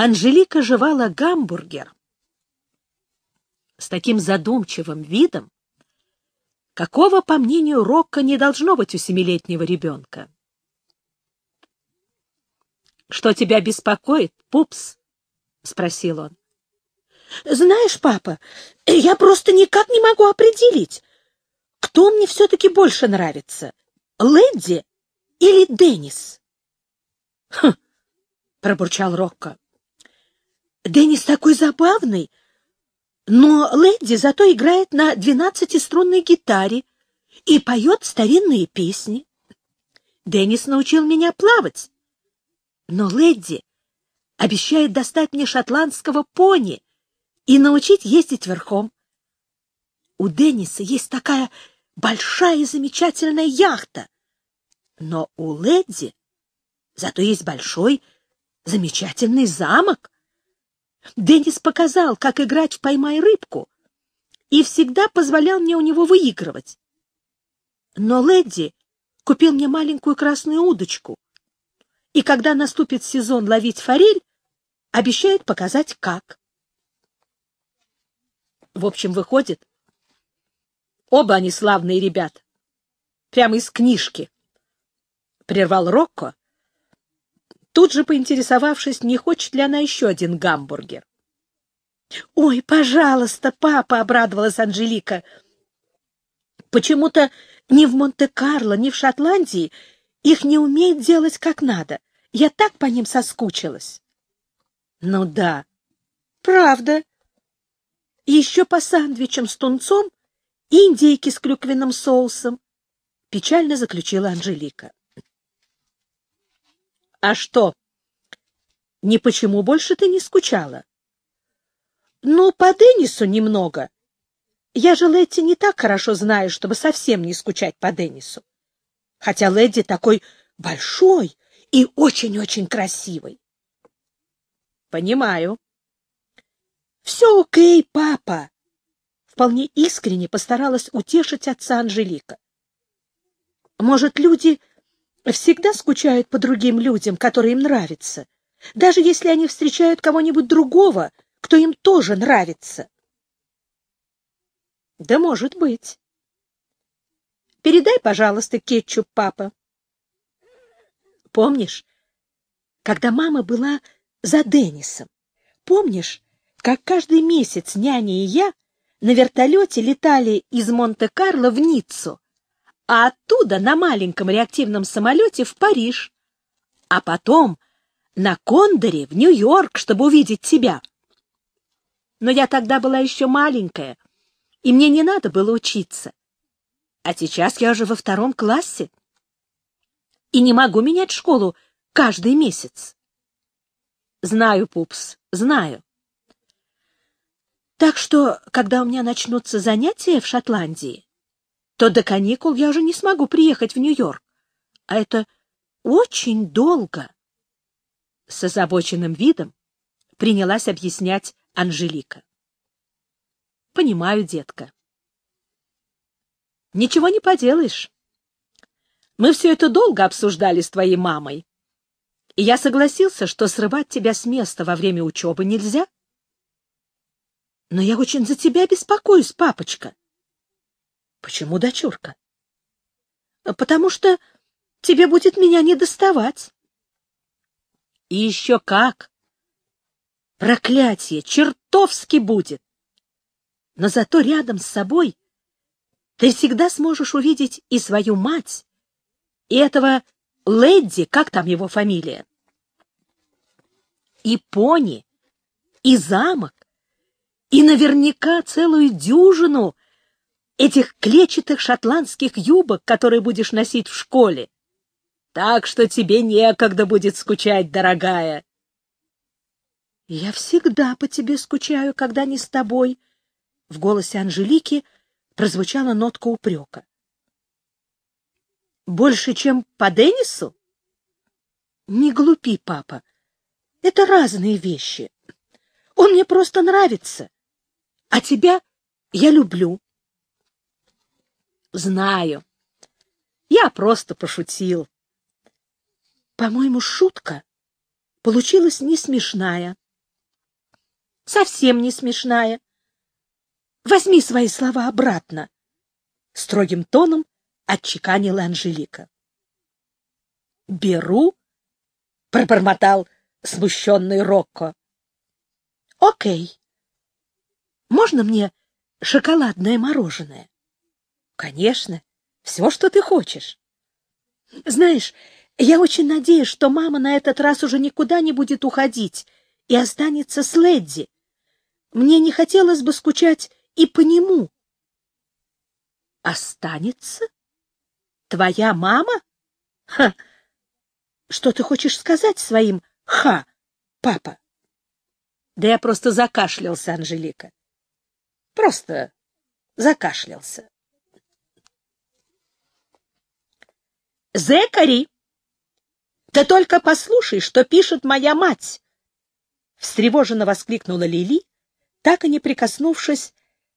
Анжелика жевала гамбургер с таким задумчивым видом, какого, по мнению Рокко, не должно быть у семилетнего ребенка. — Что тебя беспокоит, пупс? — спросил он. — Знаешь, папа, я просто никак не могу определить, кто мне все-таки больше нравится, Лэдди или Деннис? — Хм, — пробурчал Рокко. — Деннис такой забавный, но Лэдди зато играет на двенадцатиструнной гитаре и поет старинные песни. Деннис научил меня плавать, но Лэдди обещает достать мне шотландского пони и научить ездить верхом. У Денниса есть такая большая и замечательная яхта, но у Лэдди зато есть большой замечательный замок. Деннис показал, как играть в «Поймай рыбку» и всегда позволял мне у него выигрывать. Но Лэдди купил мне маленькую красную удочку, и когда наступит сезон ловить форель, обещает показать, как. В общем, выходит, оба они славные ребята, прямо из книжки. Прервал Рокко, тут же поинтересовавшись, не хочет ли она еще один гамбургер. — Ой, пожалуйста, папа! — обрадовалась Анжелика. — Почему-то ни в Монте-Карло, ни в Шотландии их не умеют делать как надо. Я так по ним соскучилась. — Ну да. — Правда. Еще по сандвичам с тунцом индейки с клюквенным соусом, — печально заключила Анжелика. — А что? Ни почему больше ты не скучала? — Ну, по Деннису немного. Я же Летти не так хорошо знаю, чтобы совсем не скучать по Деннису. Хотя Лэдди такой большой и очень-очень красивый. — Понимаю. — Все окей, папа. Вполне искренне постаралась утешить отца Анжелика. Может, люди всегда скучают по другим людям, которые им нравятся, даже если они встречают кого-нибудь другого, кто им тоже нравится. Да может быть. Передай, пожалуйста, кетчуп, папа. Помнишь, когда мама была за Деннисом? Помнишь, как каждый месяц няня и я на вертолете летали из Монте-Карло в Ниццу, а оттуда на маленьком реактивном самолете в Париж, а потом на Кондоре в Нью-Йорк, чтобы увидеть тебя. Но я тогда была еще маленькая, и мне не надо было учиться. А сейчас я уже во втором классе и не могу менять школу каждый месяц. Знаю, Пупс, знаю. Так что, когда у меня начнутся занятия в Шотландии, то до каникул я уже не смогу приехать в Нью-Йорк. А это очень долго. С озабоченным видом принялась объяснять Анжелика. Понимаю, детка. Ничего не поделаешь. Мы все это долго обсуждали с твоей мамой. И я согласился, что срывать тебя с места во время учебы нельзя. Но я очень за тебя беспокоюсь, папочка. Почему, дочурка? Потому что тебе будет меня не доставать. И еще как! Проклятие чертовски будет! Но зато рядом с собой ты всегда сможешь увидеть и свою мать, и этого Лэдди, как там его фамилия, и пони, и замок, и наверняка целую дюжину этих клетчатых шотландских юбок, которые будешь носить в школе. Так что тебе некогда будет скучать, дорогая. — Я всегда по тебе скучаю, когда не с тобой. В голосе Анжелики прозвучала нотка упрека. — Больше, чем по Деннису? — Не глупи, папа. Это разные вещи. Он мне просто нравится. А тебя я люблю. Знаю. Я просто пошутил. По-моему, шутка получилась не смешная, совсем не смешная. Возьми свои слова обратно, — строгим тоном отчеканила Анжелика. — Беру, — пробормотал смущенный Рокко. — Окей. Можно мне шоколадное мороженое? — Конечно, все, что ты хочешь. Знаешь, я очень надеюсь, что мама на этот раз уже никуда не будет уходить и останется с Ледди. Мне не хотелось бы скучать и по нему. — Останется? Твоя мама? Ха! Что ты хочешь сказать своим «ха», папа? Да я просто закашлялся, Анжелика. Просто закашлялся. Зекари, ты только послушай, что пишет моя мать! Встревоженно воскликнула Лили, так и не прикоснувшись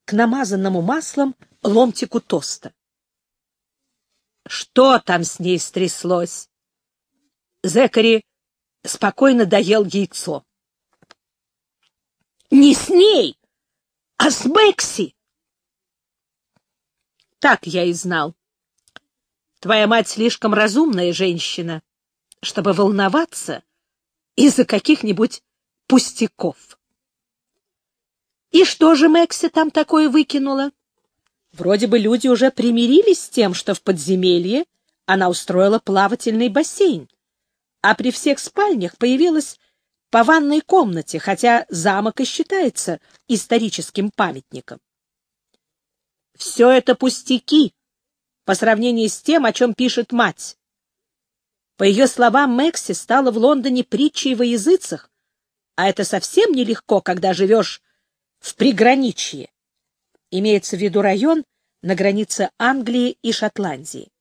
к намазанному маслом ломтику тоста. Что там с ней стряслось? Зекари спокойно доел яйцо. Не с ней, а с Бекси. Так я и знал. Твоя мать слишком разумная женщина, чтобы волноваться из-за каких-нибудь пустяков. И что же Мэкси там такое выкинула? Вроде бы люди уже примирились с тем, что в подземелье она устроила плавательный бассейн а при всех спальнях появилась по ванной комнате, хотя замок и считается историческим памятником. Все это пустяки по сравнению с тем, о чем пишет мать. По ее словам, Мэкси стала в Лондоне притчей во языцах, а это совсем нелегко, когда живешь в приграничье. Имеется в виду район на границе Англии и Шотландии.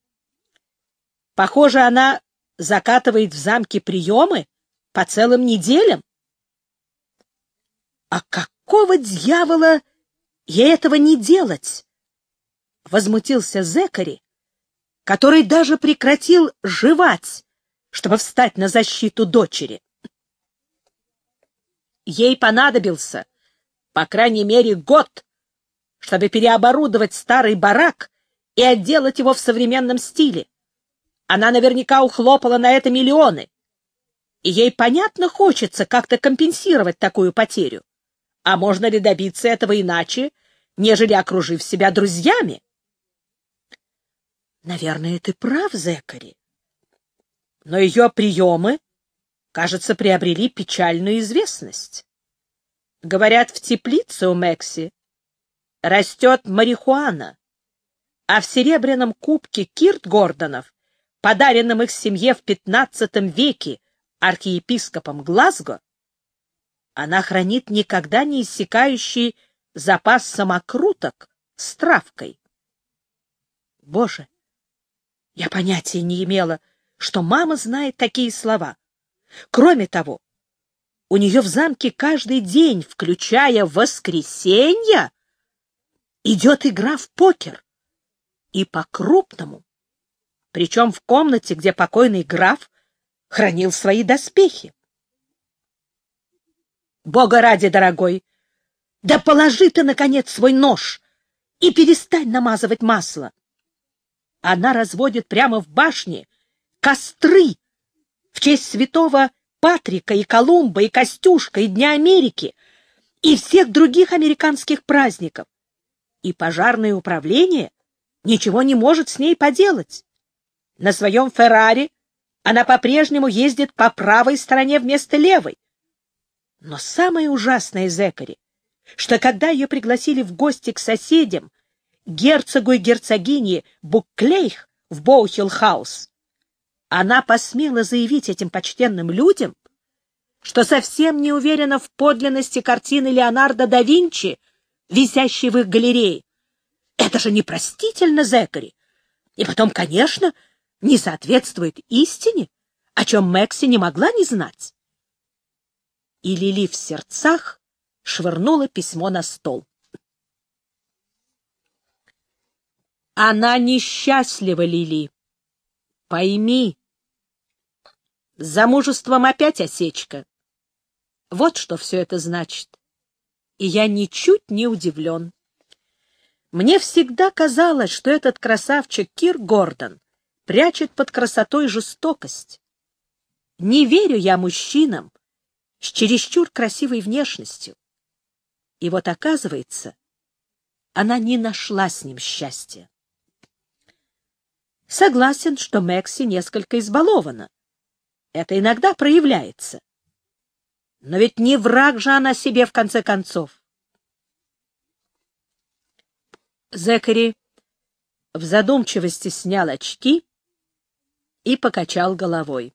Похоже, она закатывает в замке приемы по целым неделям. А какого дьявола ей этого не делать? Возмутился Зекари, который даже прекратил жевать, чтобы встать на защиту дочери. Ей понадобился, по крайней мере, год, чтобы переоборудовать старый барак и отделать его в современном стиле. Она наверняка ухлопала на это миллионы. И ей, понятно, хочется как-то компенсировать такую потерю. А можно ли добиться этого иначе, нежели окружив себя друзьями? Наверное, ты прав, Зекари. Но ее приемы, кажется, приобрели печальную известность. Говорят, в теплице у Мекси растет марихуана, а в серебряном кубке Кирт Гордонов подаренном их семье в XV веке архиепископом Глазго, она хранит никогда не иссякающий запас самокруток с травкой. Боже, я понятия не имела, что мама знает такие слова. Кроме того, у нее в замке каждый день, включая воскресенье, идет игра в покер. И по-крупному причем в комнате, где покойный граф хранил свои доспехи. Бога ради, дорогой, да положи ты, наконец, свой нож и перестань намазывать масло. Она разводит прямо в башне костры в честь святого Патрика и Колумба и Костюшка и Дня Америки и всех других американских праздников. И пожарное управление ничего не может с ней поделать. На своем Феррари она по-прежнему ездит по правой стороне вместо левой. Но самое ужасное, Зекари, что когда ее пригласили в гости к соседям, герцогу и герцогине Букклейх в Боухилл-хаус, она посмела заявить этим почтенным людям, что совсем не уверена в подлинности картины Леонардо да Винчи, висящей в их галерее. Это же непростительно, Зекари. И потом, конечно, не соответствует истине, о чем Мэкси не могла не знать. И Лили в сердцах швырнула письмо на стол. Она несчастлива, Лили. Пойми, замужеством опять осечка. Вот что все это значит. и я ничуть не удивлен. Мне всегда казалось, что этот красавчик Кир Гордон прячет под красотой жестокость. Не верю я мужчинам с чересчур красивой внешностью. И вот оказывается, она не нашла с ним счастья. Согласен, что Мэкси несколько избалована. Это иногда проявляется. Но ведь не враг же она себе, в конце концов. Зекари в задумчивости снял очки и покачал головой.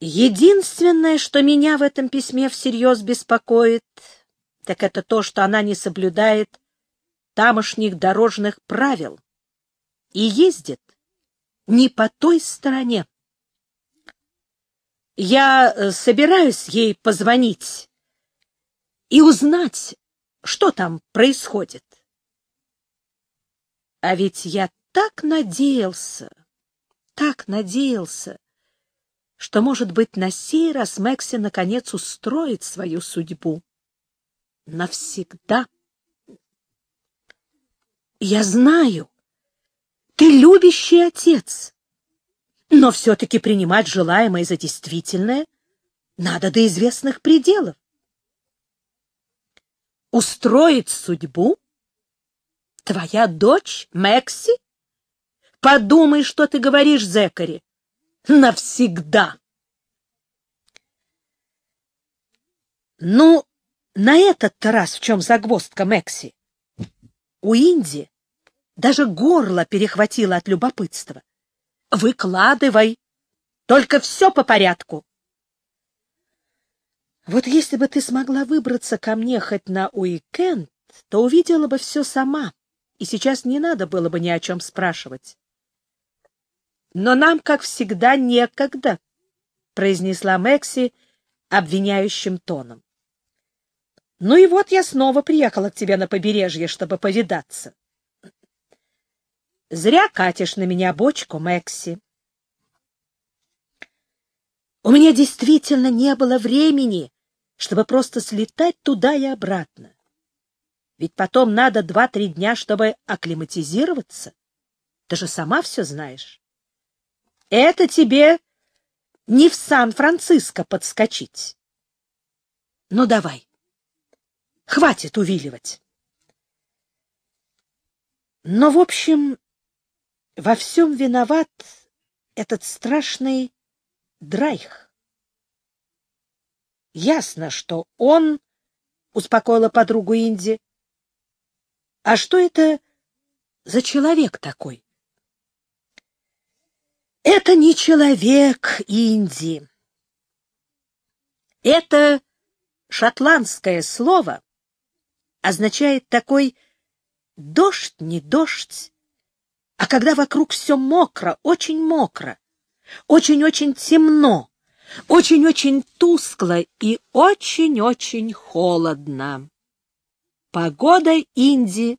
Единственное, что меня в этом письме всерьез беспокоит, так это то, что она не соблюдает тамошних дорожных правил и ездит не по той стороне. Я э, собираюсь ей позвонить и узнать, что там происходит. А ведь я так надеялся, так надеялся, что, может быть, на сей раз Мэкси наконец устроит свою судьбу. Навсегда. Я знаю, ты любящий отец, но все-таки принимать желаемое за действительное надо до известных пределов. Устроить судьбу? Твоя дочь, Мэкси? Подумай, что ты говоришь, Зекари навсегда. Ну, на этот-то раз в чем загвоздка Мэкси? У Инди даже горло перехватило от любопытства. Выкладывай, только все по порядку. Вот если бы ты смогла выбраться ко мне хоть на уикенд, то увидела бы все сама, и сейчас не надо было бы ни о чем спрашивать. Но нам, как всегда, некогда, — произнесла Мэкси обвиняющим тоном. Ну и вот я снова приехала к тебе на побережье, чтобы повидаться. Зря катишь на меня бочку, Мэкси. У меня действительно не было времени, чтобы просто слетать туда и обратно. Ведь потом надо два-три дня, чтобы акклиматизироваться. Ты же сама все знаешь. Это тебе не в Сан-Франциско подскочить. Ну, давай. Хватит увиливать. Но, в общем, во всем виноват этот страшный Драйх. Ясно, что он успокоила подругу Инди. А что это за человек такой? Это не человек Инди. Это шотландское слово означает такой дождь не дождь, а когда вокруг все мокро, очень мокро, очень-очень темно, очень-очень тускло и очень-очень холодно. Погода Инди.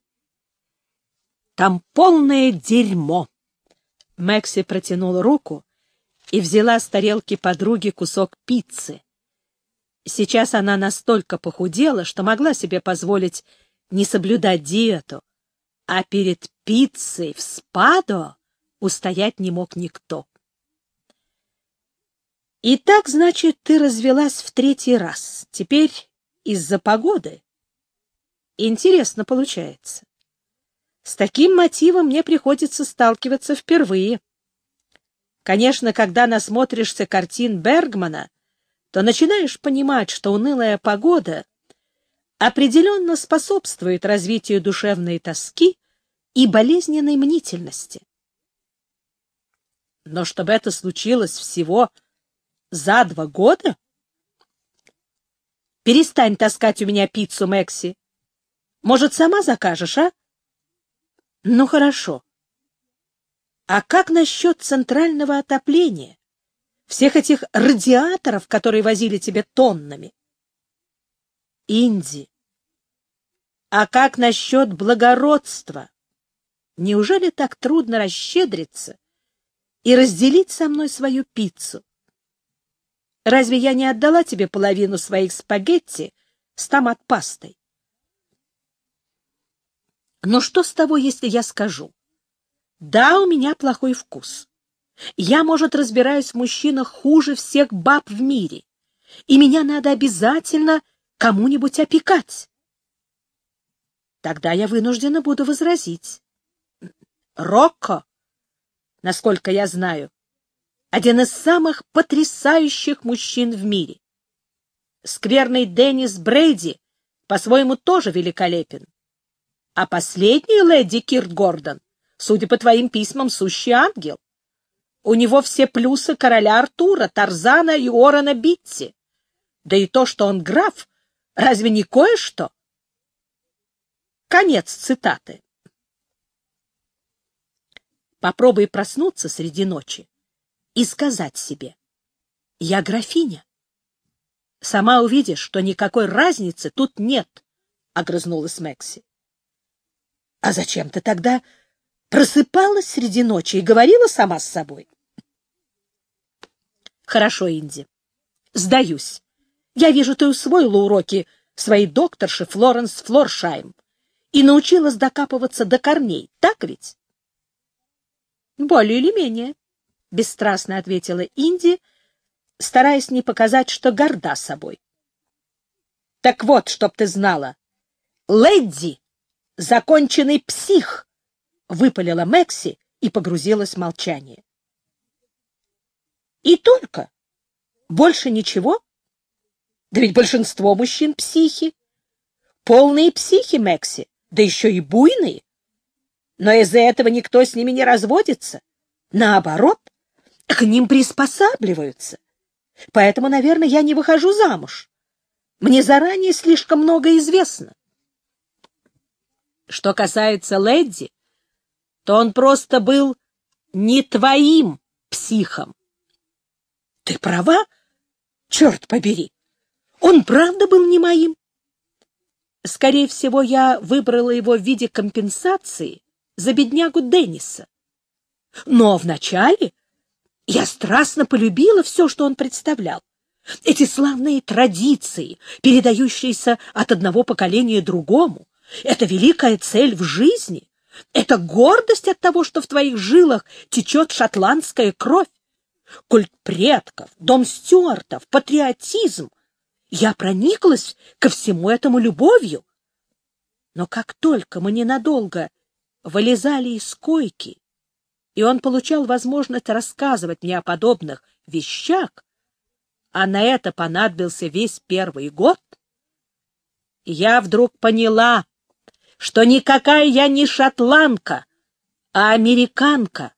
Там полное дерьмо. Мэкси протянула руку и взяла с тарелки подруги кусок пиццы. Сейчас она настолько похудела, что могла себе позволить не соблюдать диету, а перед пиццей в спадо устоять не мог никто. И так, значит, ты развелась в третий раз. Теперь из-за погоды? Интересно получается. С таким мотивом мне приходится сталкиваться впервые. Конечно, когда насмотришься картин Бергмана, то начинаешь понимать, что унылая погода определенно способствует развитию душевной тоски и болезненной мнительности. Но чтобы это случилось всего за два года? Перестань таскать у меня пиццу, Мэкси. Может, сама закажешь, а? Ну хорошо. А как насчет центрального отопления? Всех этих радиаторов, которые возили тебе тоннами? Инди. А как насчет благородства? Неужели так трудно расщедриться и разделить со мной свою пиццу? Разве я не отдала тебе половину своих спагетти с томат-пастой. Но что с того, если я скажу? Да, у меня плохой вкус. Я, может, разбираюсь в мужчинах хуже всех баб в мире, и меня надо обязательно кому-нибудь опекать. Тогда я вынуждена буду возразить. Рокко, насколько я знаю, один из самых потрясающих мужчин в мире. Скверный Деннис Брейди по-своему тоже великолепен. А последний леди Кирт Гордон, судя по твоим письмам, сущий ангел. У него все плюсы короля Артура, Тарзана и Орона Битти. Да и то, что он граф, разве не кое-что? Конец цитаты. Попробуй проснуться среди ночи и сказать себе «Я графиня». Сама увидишь, что никакой разницы тут нет, — огрызнулась Мэкси. — А зачем ты тогда просыпалась среди ночи и говорила сама с собой? — Хорошо, Инди. Сдаюсь. Я вижу, ты усвоила уроки своей докторши Флоренс Флоршайм и научилась докапываться до корней, так ведь? — Более или менее, — бесстрастно ответила Инди, — стараясь не показать, что горда собой. — Так вот, чтоб ты знала, Лэдди — законченный псих! — выпалила Мэкси и погрузилась в молчание. — И только? Больше ничего? Да ведь большинство мужчин — психи. Полные психи, Мэкси, да еще и буйные. Но из-за этого никто с ними не разводится. Наоборот, к ним приспосабливаются. Поэтому, наверное, я не выхожу замуж. Мне заранее слишком много известно. Что касается Лэдди, то он просто был не твоим психом. Ты права? Черт побери! Он правда был не моим? Скорее всего, я выбрала его в виде компенсации за беднягу Денниса. Но вначале я страстно полюбила все, что он представлял. Эти славные традиции, передающиеся от одного поколения другому, это великая цель в жизни, это гордость от того, что в твоих жилах течет шотландская кровь, культ предков, дом Стюартов, патриотизм. Я прониклась ко всему этому любовью. Но как только мы ненадолго вылезали из койки и он получал возможность рассказывать мне о подобных вещах, а на это понадобился весь первый год, я вдруг поняла, что никакая я не шотландка, а американка.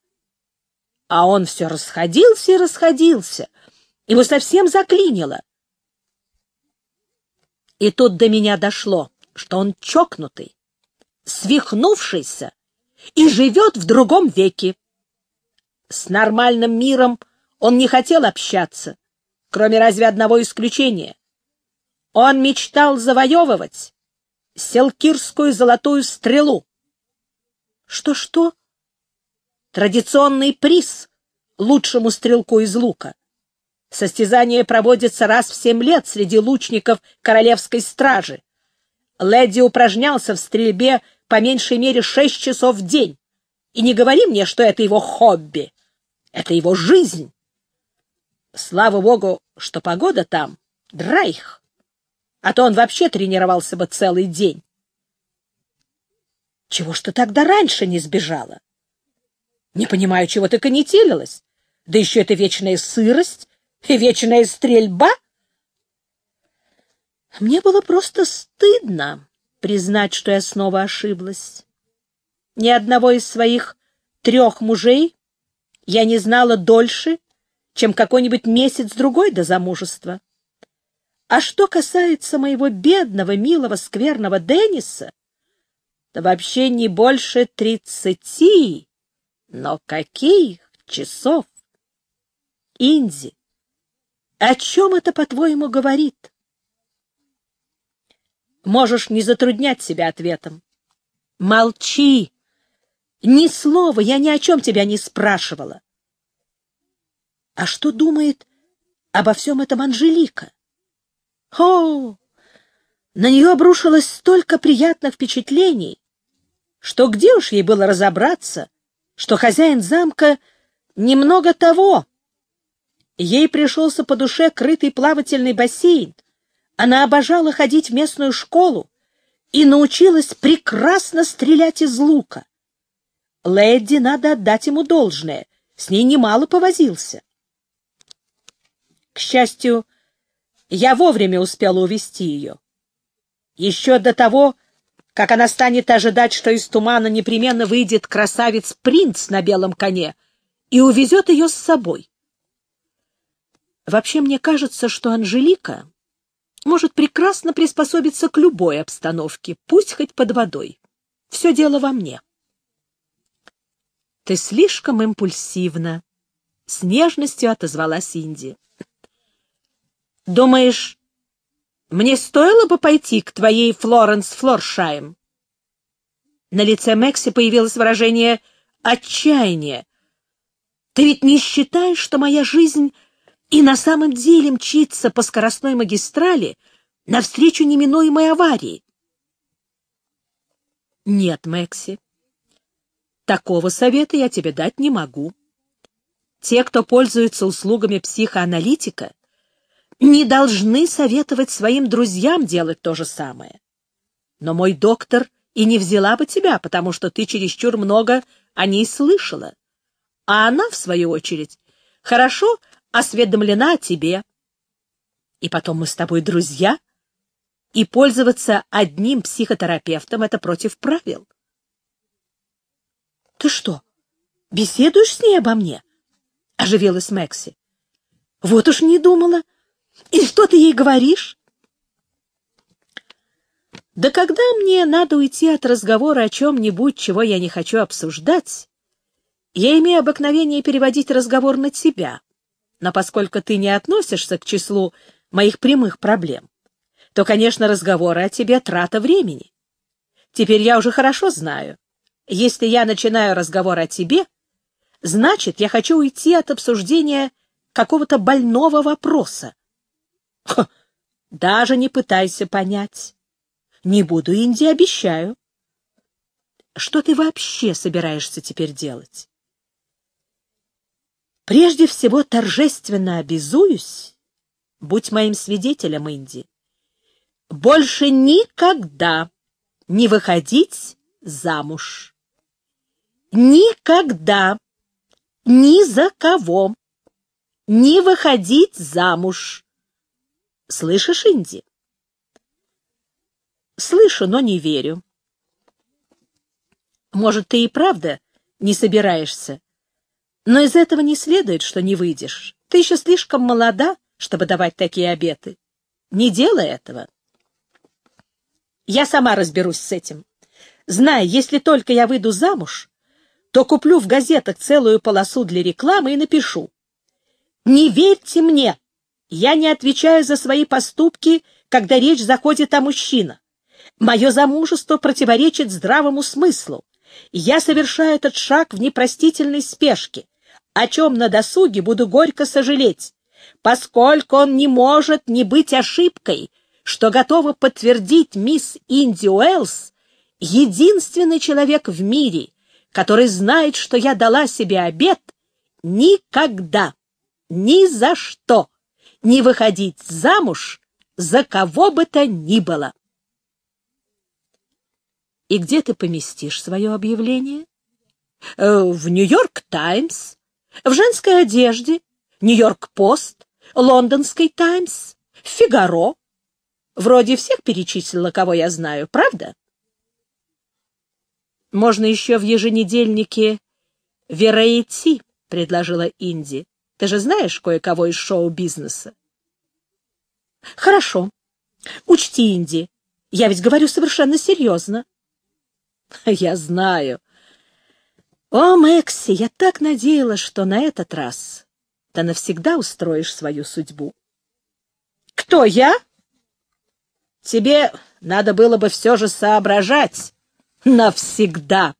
А он все расходился и расходился, его совсем заклинило. И тут до меня дошло, что он чокнутый, свихнувшийся и живет в другом веке. С нормальным миром он не хотел общаться, кроме разве одного исключения. Он мечтал завоевывать селкирскую золотую стрелу. Что-что? Традиционный приз лучшему стрелку из лука. Состязание проводится раз в семь лет среди лучников королевской стражи. Леди упражнялся в стрельбе по меньшей мере шесть часов в день. И не говори мне, что это его хобби. Это его жизнь. Слава богу, что погода там — драйх, а то он вообще тренировался бы целый день. Чего ж ты тогда раньше не сбежала? Не понимаю, чего ты конетелилась. Да еще это вечная сырость и вечная стрельба. Мне было просто стыдно признать, что я снова ошиблась. Ни одного из своих трех мужей я не знала дольше, чем какой-нибудь месяц-другой до замужества. А что касается моего бедного, милого, скверного Денниса, то вообще не больше тридцати, но каких часов? Инди, о чем это, по-твоему, говорит? Можешь не затруднять себя ответом. Молчи, ни слова, я ни о чем тебя не спрашивала. А что думает обо всем этом Анжелика? О, На нее обрушилось столько приятных впечатлений, что где уж ей было разобраться, что хозяин замка немного того. Ей пришелся по душе крытый плавательный бассейн, она обожала ходить в местную школу и научилась прекрасно стрелять из лука. Лэдди надо отдать ему должное, с ней немало повозился. К счастью, я вовремя успела увести ее. Еще до того, как она станет ожидать, что из тумана непременно выйдет красавец-принц на белом коне и увезет ее с собой. Вообще, мне кажется, что Анжелика может прекрасно приспособиться к любой обстановке, пусть хоть под водой. Все дело во мне. Ты слишком импульсивна, — с нежностью отозвалась Инди. Думаешь, мне стоило бы пойти к твоей Флоренс Флоршайм? На лице Мэкси появилось выражение отчаяния. Ты ведь не считаешь, что моя жизнь и на самом деле мчится по скоростной магистрали навстречу неминуемой аварии. Нет, Мэкси, такого совета я тебе дать не могу. Те, кто пользуется услугами психоаналитика, не должны советовать своим друзьям делать то же самое. Но мой доктор и не взяла бы тебя, потому что ты чересчур много о ней слышала. А она, в свою очередь, хорошо осведомлена о тебе. И потом мы с тобой друзья, и пользоваться одним психотерапевтом — это против правил. — Ты что, беседуешь с ней обо мне? — оживилась Мэкси. — Вот уж не думала. И что ты ей говоришь? Да когда мне надо уйти от разговора о чем-нибудь, чего я не хочу обсуждать, я имею обыкновение переводить разговор на тебя но поскольку ты не относишься к числу моих прямых проблем, то, конечно, разговоры о тебе — трата времени. Теперь я уже хорошо знаю. Если я начинаю разговор о тебе, значит, я хочу уйти от обсуждения какого-то больного вопроса. Ха, даже не пытайся понять. Не буду, Инди, обещаю. Что ты вообще собираешься теперь делать? Прежде всего торжественно обязуюсь, будь моим свидетелем, Инди, больше никогда не выходить замуж. Никогда, ни за кого, не выходить замуж. Слышишь, Инди? Слышу, но не верю. Может, ты и правда не собираешься, но из этого не следует, что не выйдешь. Ты еще слишком молода, чтобы давать такие обеты. Не делай этого. Я сама разберусь с этим. Знай, если только я выйду замуж, то куплю в газетах целую полосу для рекламы и напишу. Не верьте мне, я не отвечаю за свои поступки, когда речь заходит о мужчинах. Мое замужество противоречит здравому смыслу. Я совершаю этот шаг в непростительной спешке о чем на досуге буду горько сожалеть, поскольку он не может не быть ошибкой, что готова подтвердить мисс Инди Уэллс, единственный человек в мире, который знает, что я дала себе обет никогда, ни за что не выходить замуж за кого бы то ни было. И где ты поместишь свое объявление? Э, в Нью-Йорк Таймс, в женской одежде, Нью-Йорк-Пост, Лондонский Таймс, Фигаро. Вроде всех перечислила, кого я знаю, правда? Можно еще в еженедельнике «Вераити», — предложила Инди. Ты же знаешь кое-кого из шоу-бизнеса. Хорошо. Учти, Инди, я ведь говорю совершенно серьезно. Я знаю, «О, Мэкси, я так надеялась, что на этот раз ты навсегда устроишь свою судьбу». «Кто я?» «Тебе надо было бы все же соображать навсегда».